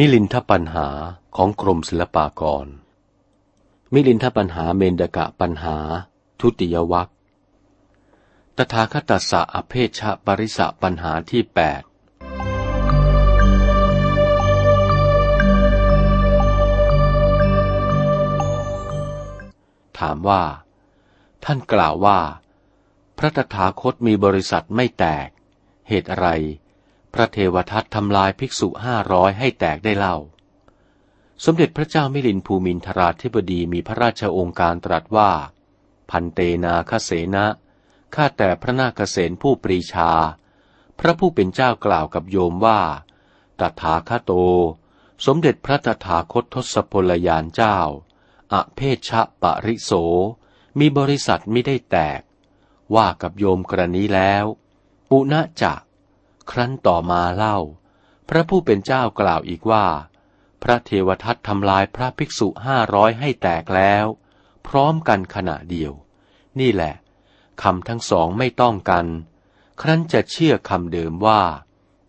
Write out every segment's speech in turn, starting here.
มิลินทปัญหาของกรมศิลปากร มิลินทปัญหาเมนดกะปัญหา ทุติยวัคตถาคตสะอเพชะปริสะปัญหาที่แปดถามว่า ท่านกล่าวว่า พระตถาคตมีบริษัทไม่แตก เหตุอะไร พระเทวทัตทำลายภิกษุห้าร้อยให้แตกได้เล่า สมเด็จพระเจ้ามิลินภูมินทราธิบดีมีพระราชองค์การตรัสว่า พันเตนาคเสนะข้าแต่พระนาคเษนผู้ปรีชา พระผู้เป็นเจ้ากล่าวกับโยมว่า ตถาคโต สมเด็จพระตถาคตทศพลยานเจ้า อเพชะปริโส มีบริษัทไม่ได้แตก ว่ากับโยมกรณีแล้ว ปุณะจัก ครั้นต่อมาเล่า พระผู้เป็นเจ้ากล่าวอีกว่า พระเทวทัตทำลายพระภิกษุห้าร้อยให้แตกแล้ว พร้อมกันขณะเดียว นี่แหละคำทั้งสองไม่ต้องกัน ครั้นจะเชื่อคำเดิมว่า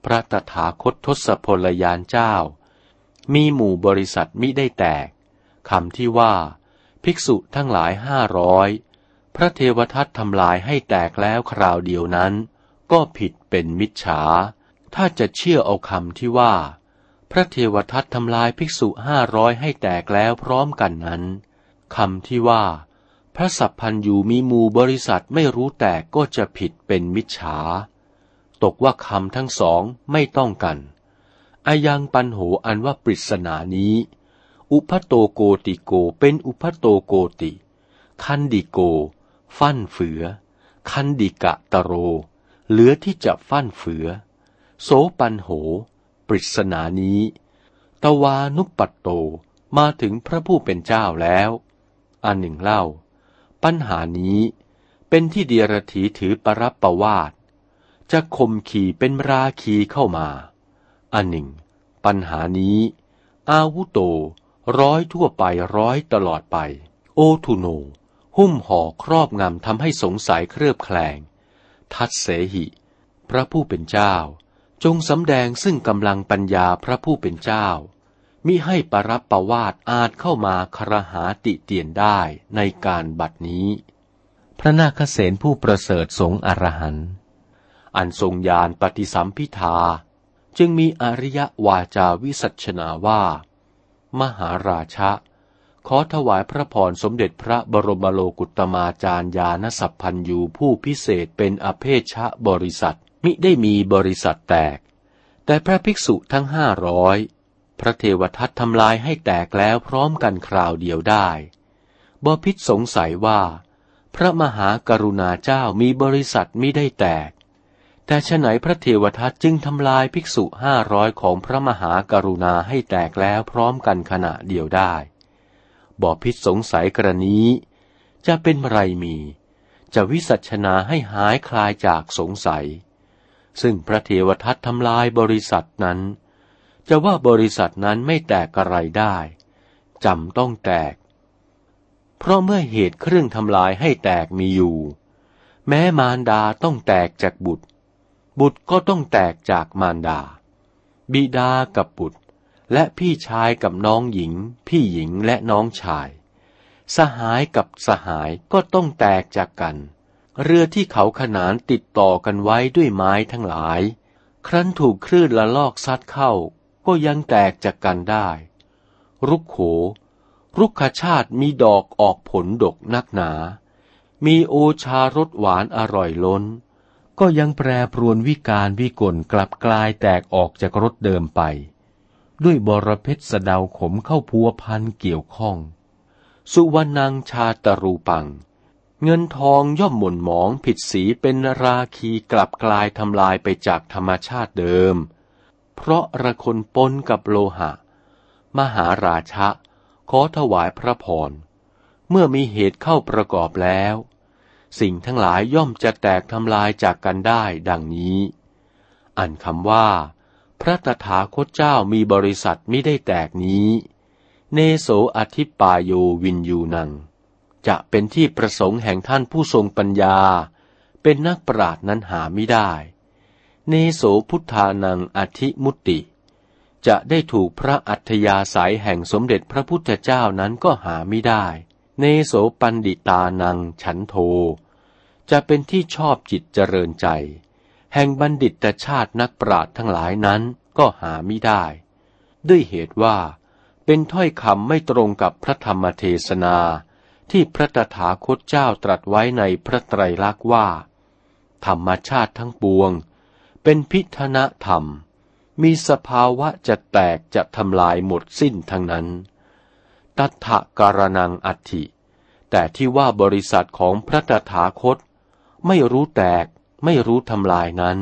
พระตถาคตทศพลยานเจ้า มีหมู่บริษัทมิได้แตกคำที่ว่า ภิกษุทั้งหลายห้าร้อยพระเทวทัตทำลายให้แตกแล้วคราวเดียวนั้น ก็ผิดเป็นมิจฉา ถ้าจะเชื่อเอาคำที่ว่า พระเทวทัตทำลายภิกษุห้าร้อยให้แตกแล้วพร้อมกันนั้นคำที่ว่า พระสัพพันยูมีมูบริษัทไม่รู้แตกก็จะผิดเป็นมิจฉา ตกว่าคำทั้งสองไม่ต้องกันอายังปันโหอันว่าปริศนานี้ อุพโตโกติโกเป็นอุพโตโกติ คันดิโก ฟั่นเฟือ คันดิกะตโร เหลือที่จะฟั่นเฟือ โสปันโห ปริศนานี้ ตวานุปปัตโตมาถึงพระผู้เป็นเจ้าแล้ว อันหนึ่งเล่า ปัญหานี้เป็นที่เดียรถีถือปรับประวาดจะคมขี่เป็นราคีเข้ามา อันหนึ่ง ปัญหานี้ อาวุโต ร้อยทั่วไปร้อยตลอดไป โอทุโน หุ้มห่อครอบงำทำให้สงสัยเครือบแคลง ทัดเสหิ พระผู้เป็นเจ้า จงสำแดงซึ่งกำลังปัญญาพระผู้เป็นเจ้า มิให้ปรับประวาดอาจเข้ามาครหาติเตียนได้ในการบัดนี้ พระนาคเษนผู้ประเสริฐสงอรหันอันทรงยานปฏิสัมพิทา จึงมีอริยวาจาวิสัชนาว่า มหาราชะ ขอถวายพระพรสมเด็จพระบรมโลกุตมาจารยานสัพพันยูผู้พิเศษเป็นอเพชะบริษัท มิได้มีบริษัทแตก แต่พระภิกษุทั้งห้าร้อยพระเทวทัตทำลายให้แตกแล้วพร้อมกันคราวเดียวได้บพิษสงสัยว่า พระมหากรุณาเจ้ามีบริษัทมิได้แตก แต่ฉไหนพระเทวทัตจึงทำลายภิกษุห้าร้อยของพระมหากรุณาให้แตกแล้วพร้อมกันขณะเดียวได้ บอพิษสงสัยกรณีจะเป็นไรมี จะวิสัชนาให้หายคลายจากสงสัย ซึ่งพระเทวทัตทำลายบริษัทนั้น จะว่าบริษัทนั้นไม่แตกอะไรได้จำต้องแตก เพราะเมื่อเหตุเครื่องทำลายให้แตกมีอยู่ แม้มารดาต้องแตกจากบุตร บุตรก็ต้องแตกจากมารดา บิดากับบุตร และพี่ชายกับน้องหญิง พี่หญิงและน้องชาย สหายกับสหายก็ต้องแตกจากกัน เรือที่เขาขนานติดต่อกันไว้ด้วยไม้ทั้งหลาย ครั้นถูกคลื่นละลอกซัดเข้า ก็ยังแตกจากกันได้ รุกโข รุกขชาติมีดอกออกผลดกนักหนา มีโอชารสหวานอร่อยล้น ก็ยังแปรปรวนวิการวิกลกลับกลายแตกออกจากรสเดิมไป ด้วยบรเพชรสดาวขมเข้าพัวพันเกี่ยวข้อง สุวรรณังชาตรูปัง เงินทองย่อมหม่นหมองผิดสีเป็นราคีกลับกลายทำลายไปจากธรรมชาติเดิม เพราะระคนปนกับโลหะ มหาราชะ ขอถวายพระพร เมื่อมีเหตุเข้าประกอบแล้ว สิ่งทั้งหลายย่อมจะแตกทำลายจากกันได้ดังนี้ อันคำว่า พระตถาคตเจ้ามีบริษัทไมิได้แตกนี้ เนโสอธิปายโยวินยูนัง จะเป็นที่ประสงค์แห่งท่านผู้ทรงปัญญา เป็นนักปราดนั้นหาไม่ได้ เนโสพุทธานังอธิมุติจจะได้ถูกพระอัธยาศัยแห่งสมเด็จพระพุทธเจ้านั้นก็หาไม่ได้ เนโสปันดิตานังฉันโท จะเป็นที่ชอบจิตเจริญใจ แห่งบัณฑิตชาตินักปราชญ์ทั้งหลายนั้นก็หาไม่ได้ ด้วยเหตุว่าเป็นถ้อยคำไม่ตรงกับพระธรรมเทศนา ที่พระตถาคตเจ้าตรัสไว้ในพระไตรลักษณ์ว่า ธรรมชาติทั้งปวง เป็นพิธนธรรม มีสภาวะจะแตกจะทำลายหมดสิ้นทั้งนั้น ตัทะการนังอัติแต่ที่ว่าบริษัทของพระตถาคต ไม่รู้แตก ไม่รู้ทำลายนั้น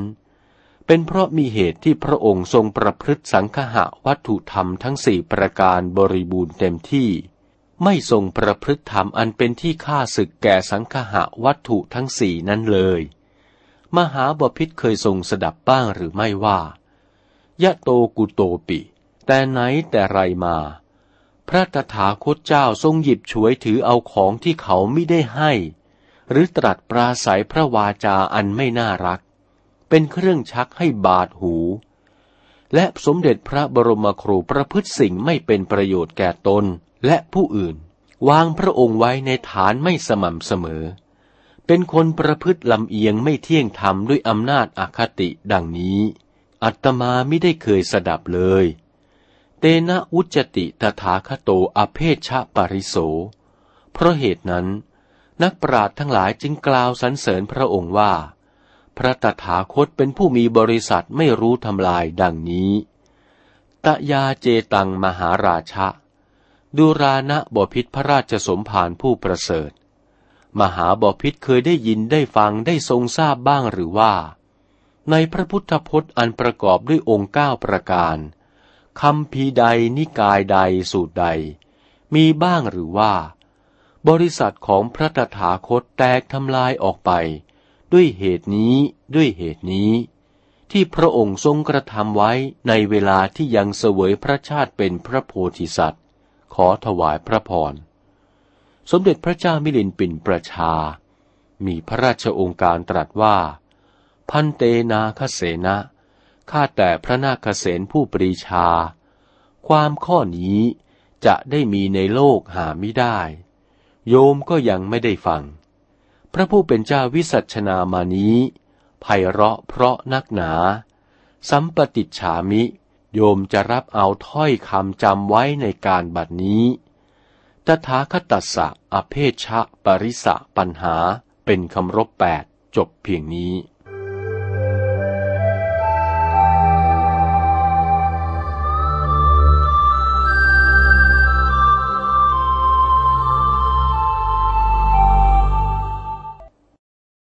เป็นเพราะมีเหตุที่พระองค์ทรงประพฤติสังคหะวัตถุธรรมทั้งสี่ประการบริบูรณ์เต็มที่ ไม่ทรงประพฤติธรรมอันเป็นที่ฆ่าศึกแก่สังคหะวัตถุทั้งสี่นั้นเลย มหาบพิษเคยทรงสดับบ้างหรือไม่ว่ายะโตกุโตปิ แต่ไหนแต่ไรมา พระตถาคตเจ้าทรงหยิบฉวยถือเอาของที่เขาไม่ได้ให้ หรือตรัสปราศัยพระวาจาอันไม่น่ารัก เป็นเครื่องชักให้บาดหู และสมเด็จพระบรมครูประพฤติสิ่งไม่เป็นประโยชน์แก่ตนและผู้อื่น วางพระองค์ไว้ในฐานไม่สม่ำเสมอ เป็นคนประพฤติลำเอียงไม่เที่ยงธรรมด้วยอำนาจอคติดังนี้ อัตมาไม่ได้เคยสดับเลย เตนะอุจติตถาคโตอเพชชะปริโส เพราะเหตุนั้น นักปราชญ์ทั้งหลายจึงกล่าวสรรเสริญพระองค์ว่า พระตถาคตเป็นผู้มีบริษัทไม่รู้ทำลายดังนี้ ตยาเจตังมหาราชะ ดูรานะบพิษพระราชสมภารผู้ประเสริฐ มหาบพิษเคยได้ยินได้ฟังได้ทรงทราบบ้างหรือว่า ในพระพุทธพจน์อันประกอบด้วยองค์เก้าประการคำพีใดนิกายใดสูตรใด มีบ้างหรือว่า บริษัทของพระตถาคตแตกทำลายออกไป ด้วยเหตุนี้ด้วยเหตุนี้ ที่พระองค์ทรงกระทำไว้ในเวลาที่ยังเสวยพระชาติเป็นพระโพธิสัตว์ ขอถวายพระพร สมเด็จพระเจ้ามิลินปินประชา มีพระราชองค์การตรัสว่า พันเตนาคเสนะข้าแต่พระนาคเสนผู้ปรีชา ความข้อนี้จะได้มีในโลกหาไม่ได้ โยมก็ยังไม่ได้ฟัง พระผู้เป็นเจ้าวิสัชนามานี้ไพเราะเพราะนักหนา สัมปติฉามิ โยมจะรับเอาถ้อยคำจำไว้ในการบัดนี้ ตถาคตัสสะอเพชะปริสะปัญหาเป็นคำรบแปดจบเพียงนี้